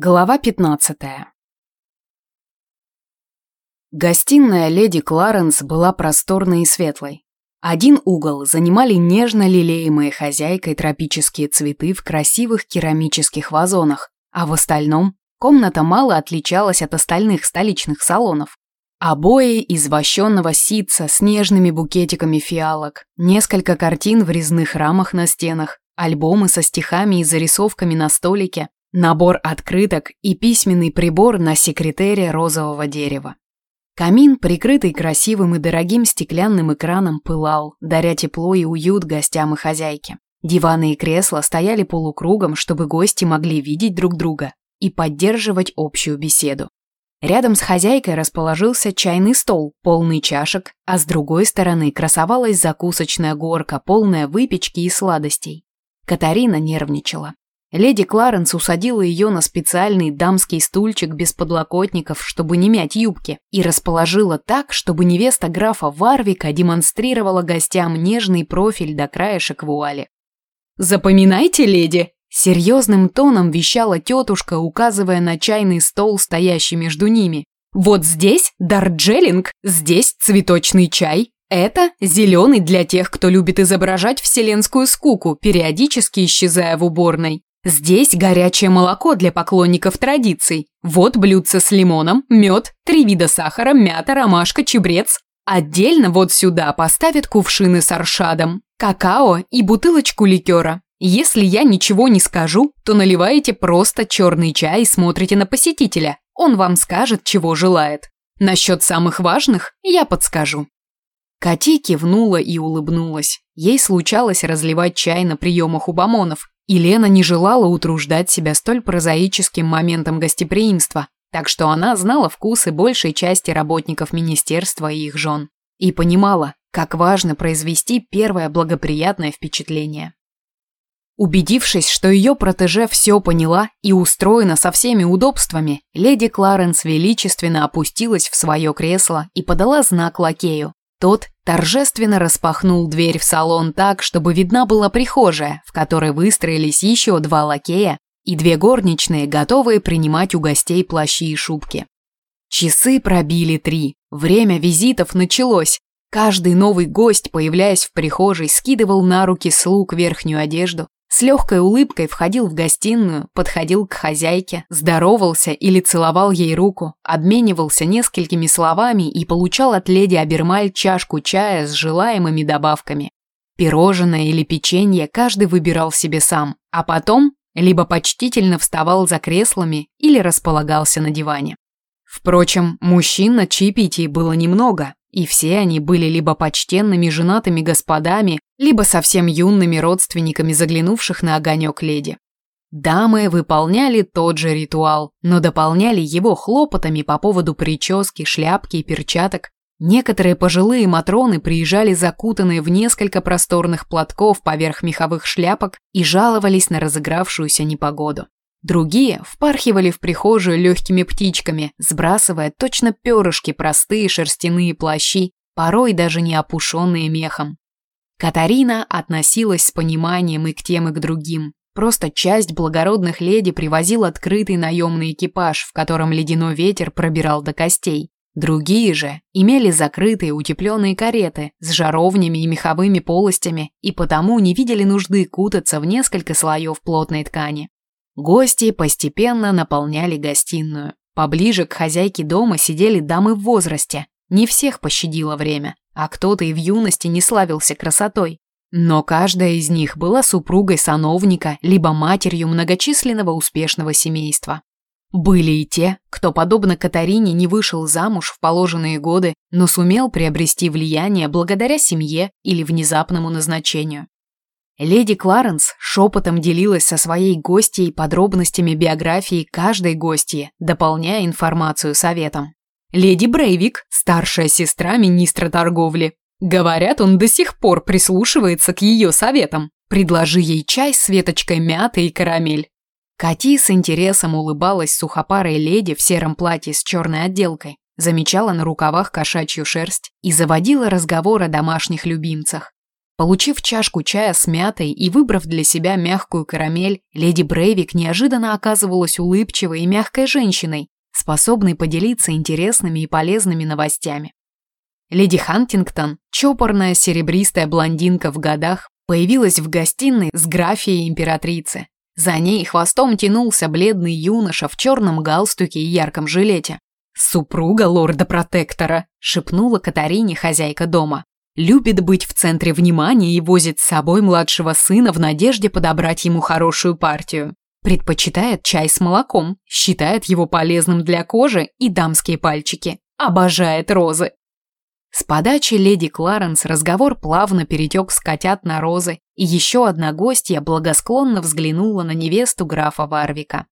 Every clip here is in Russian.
Глава 15 Гостиная леди Кларенс была просторной и светлой. Один угол занимали нежно лелеемые хозяйкой тропические цветы в красивых керамических вазонах, а в остальном комната мало отличалась от остальных столичных салонов. Обои из вощенного ситца с нежными букетиками фиалок, несколько картин в резных рамах на стенах, альбомы со стихами и зарисовками на столике, Набор открыток и письменный прибор на секретере розового дерева. Камин, прикрытый красивым и дорогим стеклянным экраном, пылал, даря тепло и уют гостям и хозяйке. Диваны и кресла стояли полукругом, чтобы гости могли видеть друг друга и поддерживать общую беседу. Рядом с хозяйкой расположился чайный стол, полный чашек, а с другой стороны красовалась закусочная горка, полная выпечки и сладостей. Катарина нервничала. Леди Кларенс усадила ее на специальный дамский стульчик без подлокотников, чтобы не мять юбки, и расположила так, чтобы невеста графа Варвика демонстрировала гостям нежный профиль до краешек вуали. «Запоминайте, леди!» Серьезным тоном вещала тетушка, указывая на чайный стол, стоящий между ними. «Вот здесь дарджелинг, здесь цветочный чай, это зеленый для тех, кто любит изображать вселенскую скуку, периодически исчезая в уборной. Здесь горячее молоко для поклонников традиций. Вот блюдце с лимоном, мед, три вида сахара, мята, ромашка, чебрец. Отдельно вот сюда поставят кувшины с аршадом, какао и бутылочку ликера. Если я ничего не скажу, то наливаете просто черный чай и смотрите на посетителя. Он вам скажет, чего желает. Насчет самых важных я подскажу. Кати кивнула и улыбнулась. Ей случалось разливать чай на приемах у бомонов, и не желала утруждать себя столь прозаическим моментом гостеприимства, так что она знала вкусы большей части работников министерства и их жен. И понимала, как важно произвести первое благоприятное впечатление. Убедившись, что ее протеже все поняла и устроена со всеми удобствами, леди Кларенс величественно опустилась в свое кресло и подала знак лакею. Тот торжественно распахнул дверь в салон так, чтобы видна была прихожая, в которой выстроились еще два лакея и две горничные, готовые принимать у гостей плащи и шубки. Часы пробили три. Время визитов началось. Каждый новый гость, появляясь в прихожей, скидывал на руки слуг верхнюю одежду, с легкой улыбкой входил в гостиную, подходил к хозяйке, здоровался или целовал ей руку, обменивался несколькими словами и получал от леди Абермаль чашку чая с желаемыми добавками. Пирожное или печенье каждый выбирал себе сам, а потом либо почтительно вставал за креслами или располагался на диване. Впрочем, мужчин на чаепитии было немного, и все они были либо почтенными женатыми господами, либо совсем юными родственниками заглянувших на огонек леди. Дамы выполняли тот же ритуал, но дополняли его хлопотами по поводу прически, шляпки и перчаток. Некоторые пожилые матроны приезжали закутанные в несколько просторных платков поверх меховых шляпок и жаловались на разыгравшуюся непогоду. Другие впархивали в прихожую легкими птичками, сбрасывая точно перышки простые шерстяные плащи, порой даже не опушенные мехом. Катарина относилась с пониманием и к тем, и к другим. Просто часть благородных леди привозил открытый наемный экипаж, в котором ледяной ветер пробирал до костей. Другие же имели закрытые утепленные кареты с жаровнями и меховыми полостями и потому не видели нужды кутаться в несколько слоев плотной ткани. Гости постепенно наполняли гостиную. Поближе к хозяйке дома сидели дамы в возрасте. Не всех пощадило время, а кто-то и в юности не славился красотой. Но каждая из них была супругой сановника либо матерью многочисленного успешного семейства. Были и те, кто, подобно Катарине, не вышел замуж в положенные годы, но сумел приобрести влияние благодаря семье или внезапному назначению. Леди Кларенс шепотом делилась со своей гостьей подробностями биографии каждой гостьи, дополняя информацию советом. Леди Брейвик, старшая сестра министра торговли. Говорят, он до сих пор прислушивается к ее советам. Предложи ей чай с веточкой мяты и карамель. Кати с интересом улыбалась сухопарой леди в сером платье с черной отделкой, замечала на рукавах кошачью шерсть и заводила разговор о домашних любимцах. Получив чашку чая с мятой и выбрав для себя мягкую карамель, леди Брейвик неожиданно оказывалась улыбчивой и мягкой женщиной, способной поделиться интересными и полезными новостями. Леди Хантингтон, чопорная серебристая блондинка в годах, появилась в гостиной с графией императрицы. За ней хвостом тянулся бледный юноша в черном галстуке и ярком жилете. «Супруга лорда-протектора», — шепнула Катарине хозяйка дома. Любит быть в центре внимания и возит с собой младшего сына в надежде подобрать ему хорошую партию. Предпочитает чай с молоком, считает его полезным для кожи и дамские пальчики. Обожает розы. С подачи леди Кларенс разговор плавно перетек с котят на розы, и еще одна гостья благосклонно взглянула на невесту графа Варвика.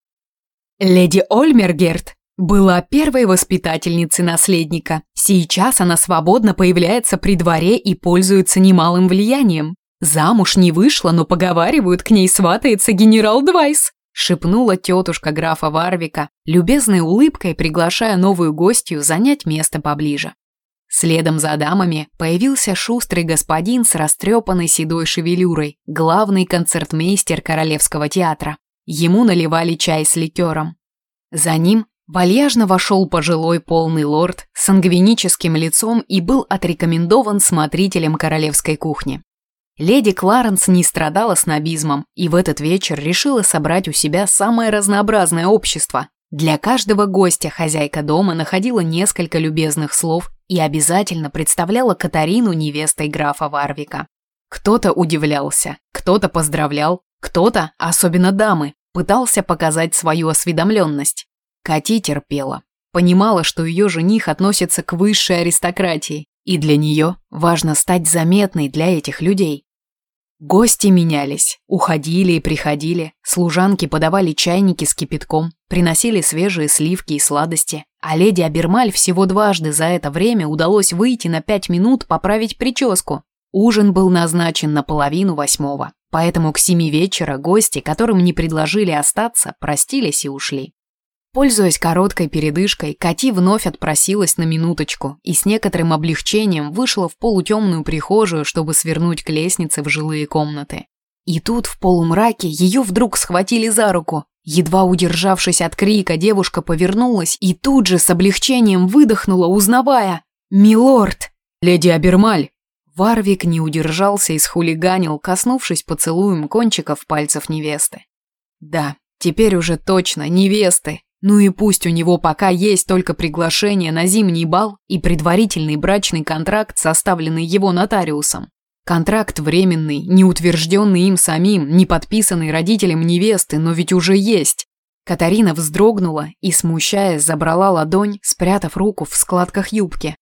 «Леди Ольмергерт была первой воспитательницей наследника. Сейчас она свободно появляется при дворе и пользуется немалым влиянием. Замуж не вышла, но поговаривают, к ней сватается генерал Двайс. Шепнула тетушка графа Варвика, любезной улыбкой приглашая новую гостью занять место поближе. Следом за дамами появился шустрый господин с растрепанной седой шевелюрой, главный концертмейстер Королевского театра. Ему наливали чай с ликером. За ним Вальяжно вошел пожилой полный лорд с сангвиническим лицом и был отрекомендован смотрителем королевской кухни. Леди Кларенс не страдала снобизмом и в этот вечер решила собрать у себя самое разнообразное общество. Для каждого гостя хозяйка дома находила несколько любезных слов и обязательно представляла Катарину невестой графа Варвика. Кто-то удивлялся, кто-то поздравлял, кто-то, особенно дамы, пытался показать свою осведомленность. Кати терпела. Понимала, что ее жених относится к высшей аристократии, и для нее важно стать заметной для этих людей. Гости менялись, уходили и приходили, служанки подавали чайники с кипятком, приносили свежие сливки и сладости, а леди Абермаль всего дважды за это время удалось выйти на пять минут поправить прическу. Ужин был назначен на половину восьмого, поэтому к семи вечера гости, которым не предложили остаться, простились и ушли. Пользуясь короткой передышкой, Кати вновь отпросилась на минуточку и с некоторым облегчением вышла в полутемную прихожую, чтобы свернуть к лестнице в жилые комнаты. И тут в полумраке ее вдруг схватили за руку. Едва удержавшись от крика, девушка повернулась и тут же с облегчением выдохнула, узнавая «Милорд!» «Леди Абермаль!» Варвик не удержался и схулиганил, коснувшись поцелуем кончиков пальцев невесты. «Да, теперь уже точно невесты!» Ну и пусть у него пока есть только приглашение на зимний бал и предварительный брачный контракт, составленный его нотариусом. Контракт временный, не утвержденный им самим, не подписанный родителям невесты, но ведь уже есть. Катарина вздрогнула и, смущаясь, забрала ладонь, спрятав руку в складках юбки.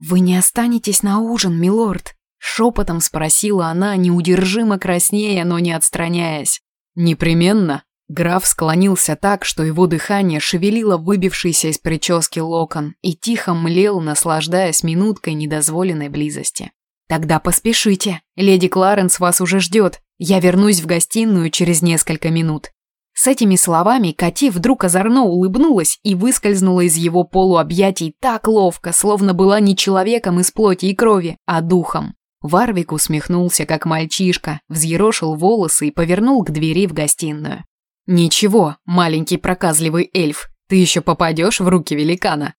«Вы не останетесь на ужин, милорд?» Шепотом спросила она, неудержимо краснея, но не отстраняясь. «Непременно», Граф склонился так, что его дыхание шевелило выбившийся из прически локон и тихо млел, наслаждаясь минуткой недозволенной близости. «Тогда поспешите. Леди Кларенс вас уже ждет. Я вернусь в гостиную через несколько минут». С этими словами Кати вдруг озорно улыбнулась и выскользнула из его полуобъятий так ловко, словно была не человеком из плоти и крови, а духом. Варвик усмехнулся, как мальчишка, взъерошил волосы и повернул к двери в гостиную. «Ничего, маленький проказливый эльф, ты еще попадешь в руки великана».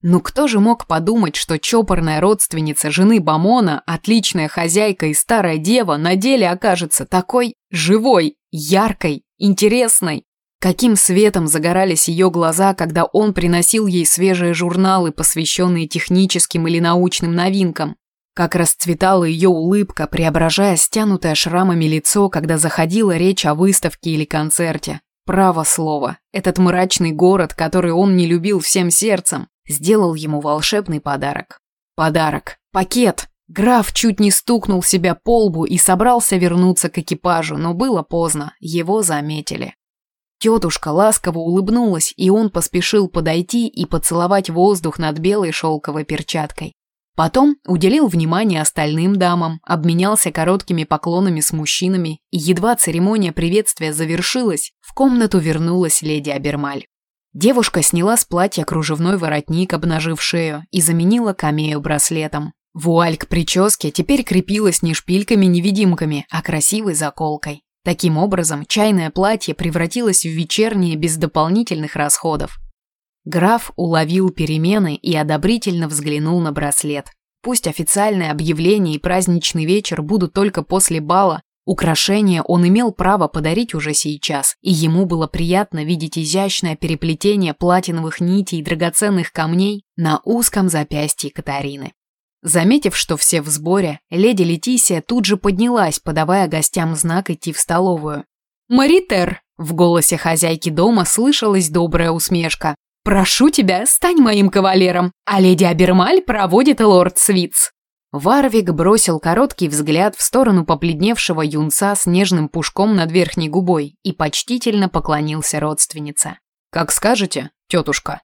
Ну кто же мог подумать, что чопорная родственница жены Бамона, отличная хозяйка и старая дева на деле окажется такой живой, яркой, интересной? Каким светом загорались ее глаза, когда он приносил ей свежие журналы, посвященные техническим или научным новинкам? Как расцветала ее улыбка, преображая стянутое шрамами лицо, когда заходила речь о выставке или концерте. Право слово, этот мрачный город, который он не любил всем сердцем, сделал ему волшебный подарок. Подарок. Пакет. Граф чуть не стукнул себя по лбу и собрался вернуться к экипажу, но было поздно, его заметили. Тетушка ласково улыбнулась, и он поспешил подойти и поцеловать воздух над белой шелковой перчаткой. Потом уделил внимание остальным дамам, обменялся короткими поклонами с мужчинами, и едва церемония приветствия завершилась, в комнату вернулась леди Абермаль. Девушка сняла с платья кружевной воротник, обнажив шею, и заменила камею браслетом. Вуаль к прическе теперь крепилась не шпильками-невидимками, а красивой заколкой. Таким образом, чайное платье превратилось в вечернее без дополнительных расходов. Граф уловил перемены и одобрительно взглянул на браслет. Пусть официальное объявление и праздничный вечер будут только после бала, украшение он имел право подарить уже сейчас, и ему было приятно видеть изящное переплетение платиновых нитей и драгоценных камней на узком запястье Катарины. Заметив, что все в сборе, леди Летисия тут же поднялась, подавая гостям знак идти в столовую. «Маритер!» – в голосе хозяйки дома слышалась добрая усмешка. «Прошу тебя, стань моим кавалером, а леди Абермаль проводит лорд Свиц». Варвик бросил короткий взгляд в сторону побледневшего юнца с нежным пушком над верхней губой и почтительно поклонился родственнице. «Как скажете, тетушка».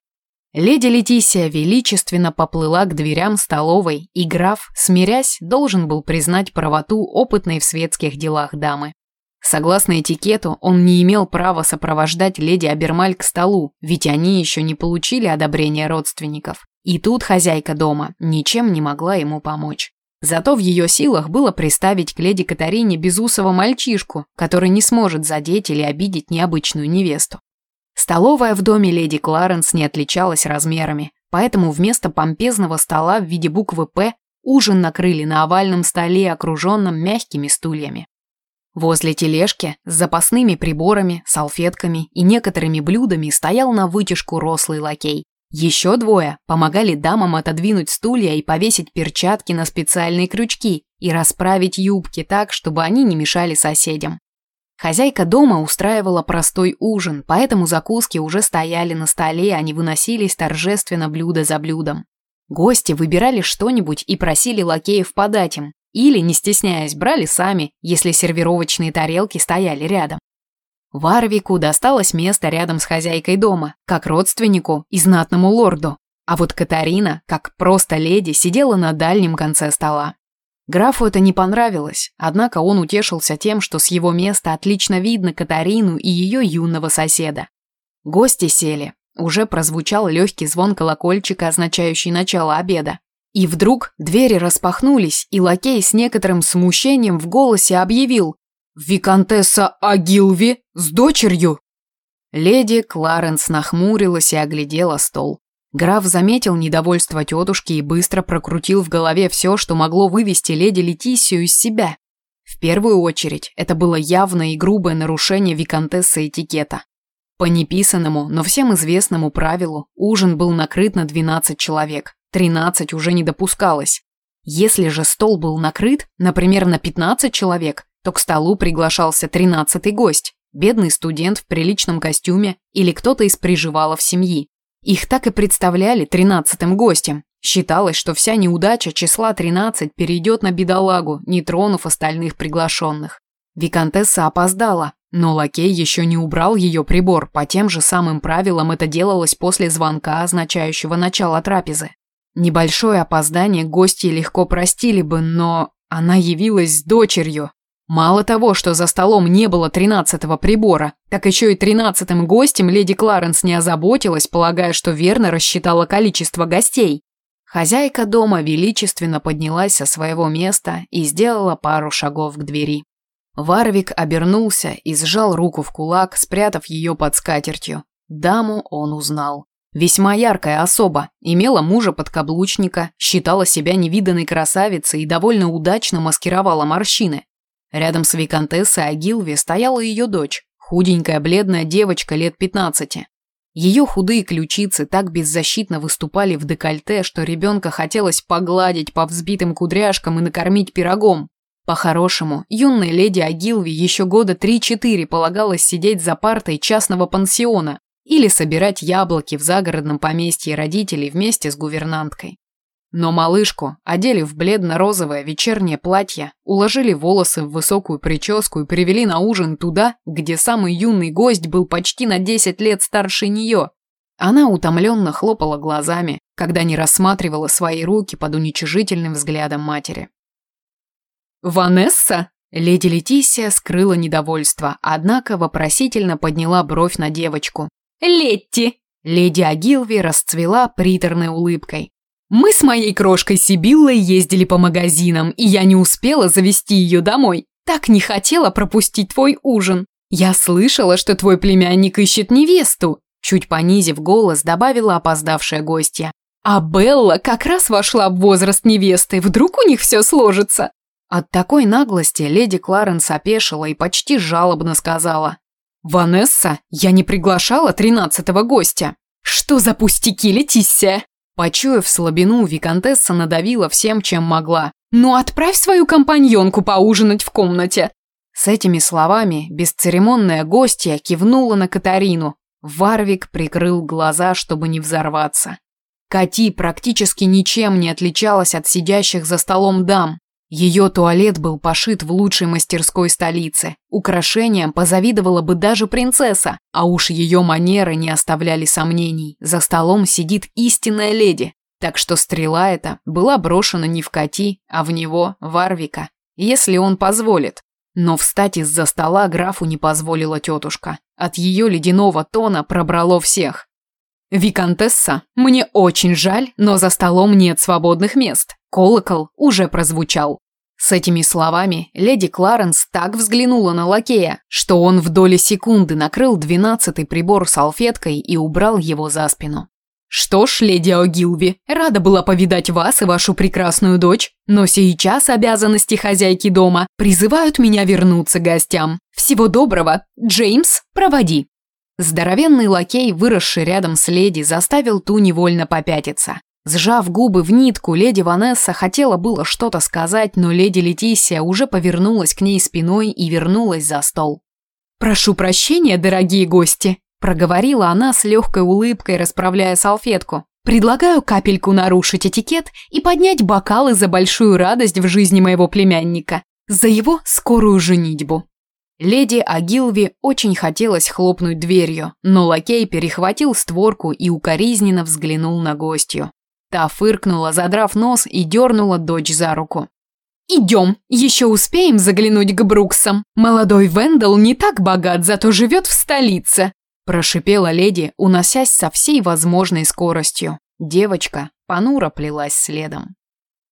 Леди Летисия величественно поплыла к дверям столовой, и граф, смирясь, должен был признать правоту опытной в светских делах дамы. Согласно этикету, он не имел права сопровождать леди Абермаль к столу, ведь они еще не получили одобрения родственников. И тут хозяйка дома ничем не могла ему помочь. Зато в ее силах было приставить к леди Катарине безусого мальчишку, который не сможет задеть или обидеть необычную невесту. Столовая в доме леди Кларенс не отличалась размерами, поэтому вместо помпезного стола в виде буквы «П» ужин накрыли на овальном столе, окруженном мягкими стульями. Возле тележки с запасными приборами, салфетками и некоторыми блюдами стоял на вытяжку рослый лакей. Еще двое помогали дамам отодвинуть стулья и повесить перчатки на специальные крючки и расправить юбки так, чтобы они не мешали соседям. Хозяйка дома устраивала простой ужин, поэтому закуски уже стояли на столе, а не выносились торжественно блюдо за блюдом. Гости выбирали что-нибудь и просили лакеев подать им, или, не стесняясь, брали сами, если сервировочные тарелки стояли рядом. Варвику досталось место рядом с хозяйкой дома, как родственнику и знатному лорду, а вот Катарина, как просто леди, сидела на дальнем конце стола. Графу это не понравилось, однако он утешился тем, что с его места отлично видно Катарину и ее юного соседа. Гости сели. Уже прозвучал легкий звон колокольчика, означающий начало обеда. И вдруг двери распахнулись, и лакей с некоторым смущением в голосе объявил «Викантесса Агилви с дочерью!» Леди Кларенс нахмурилась и оглядела стол. Граф заметил недовольство тетушки и быстро прокрутил в голове все, что могло вывести леди Летисию из себя. В первую очередь, это было явное и грубое нарушение виконтессы этикета. По неписанному, но всем известному правилу, ужин был накрыт на 12 человек, 13 уже не допускалось. Если же стол был накрыт, например, на 15 человек, то к столу приглашался 13-й гость, бедный студент в приличном костюме или кто-то из приживалов семьи. Их так и представляли тринадцатым гостем. Считалось, что вся неудача числа 13 перейдет на бедолагу, не тронув остальных приглашенных. Викантесса опоздала, но лакей еще не убрал ее прибор, по тем же самым правилам это делалось после звонка, означающего начало трапезы. Небольшое опоздание гости легко простили бы, но она явилась с дочерью. Мало того, что за столом не было тринадцатого прибора, так еще и тринадцатым гостем леди Кларенс не озаботилась, полагая, что верно рассчитала количество гостей. Хозяйка дома величественно поднялась со своего места и сделала пару шагов к двери. Варвик обернулся и сжал руку в кулак, спрятав ее под скатертью. Даму он узнал. Весьма яркая особа, имела мужа-подкаблучника, считала себя невиданной красавицей и довольно удачно маскировала морщины. Рядом с виконтессой Агилви стояла ее дочь, худенькая бледная девочка лет 15. Ее худые ключицы так беззащитно выступали в декольте, что ребенка хотелось погладить по взбитым кудряшкам и накормить пирогом. По-хорошему, юной леди Агилви еще года 3-4 полагалось сидеть за партой частного пансиона или собирать яблоки в загородном поместье родителей вместе с гувернанткой. Но малышку одели в бледно-розовое вечернее платье, уложили волосы в высокую прическу и привели на ужин туда, где самый юный гость был почти на 10 лет старше нее. Она утомленно хлопала глазами, когда не рассматривала свои руки под уничижительным взглядом матери. «Ванесса?» Леди Летисия скрыла недовольство, однако вопросительно подняла бровь на девочку. «Летти!» Леди Агилви расцвела приторной улыбкой. Мы с моей крошкой Сибиллой ездили по магазинам, и я не успела завести ее домой. Так не хотела пропустить твой ужин. Я слышала, что твой племянник ищет невесту. Чуть понизив голос, добавила опоздавшая гостья. А Белла как раз вошла в возраст невесты, вдруг у них все сложится. От такой наглости леди Кларенс опешила и почти жалобно сказала. «Ванесса, я не приглашала тринадцатого гостя». «Что за пустяки, Летиссия?» Почуяв слабину, виконтесса надавила всем, чем могла. «Ну отправь свою компаньонку поужинать в комнате!» С этими словами бесцеремонная гостья кивнула на Катарину. Варвик прикрыл глаза, чтобы не взорваться. Кати практически ничем не отличалась от сидящих за столом дам. Ее туалет был пошит в лучшей мастерской столице. Украшениям позавидовала бы даже принцесса, а уж ее манеры не оставляли сомнений. За столом сидит истинная леди. Так что стрела эта была брошена не в Кати, а в него, Варвика. Если он позволит. Но встать из-за стола графу не позволила тетушка. От ее ледяного тона пробрало всех. «Викантесса, мне очень жаль, но за столом нет свободных мест. Колокол уже прозвучал». С этими словами леди Кларенс так взглянула на лакея, что он в доли секунды накрыл двенадцатый прибор салфеткой и убрал его за спину. «Что ж, леди Огилви, рада была повидать вас и вашу прекрасную дочь, но сейчас обязанности хозяйки дома призывают меня вернуться гостям. Всего доброго, Джеймс, проводи». Здоровенный лакей, выросший рядом с леди, заставил ту невольно попятиться. Сжав губы в нитку, леди Ванесса хотела было что-то сказать, но леди Летисия уже повернулась к ней спиной и вернулась за стол. «Прошу прощения, дорогие гости», – проговорила она с легкой улыбкой, расправляя салфетку. «Предлагаю капельку нарушить этикет и поднять бокалы за большую радость в жизни моего племянника, за его скорую женитьбу». Леди Агилви очень хотелось хлопнуть дверью, но лакей перехватил створку и укоризненно взглянул на гостью. Та фыркнула, задрав нос и дернула дочь за руку. «Идем, еще успеем заглянуть к Бруксам. Молодой Вендел не так богат, зато живет в столице», прошипела леди, уносясь со всей возможной скоростью. Девочка понуро плелась следом.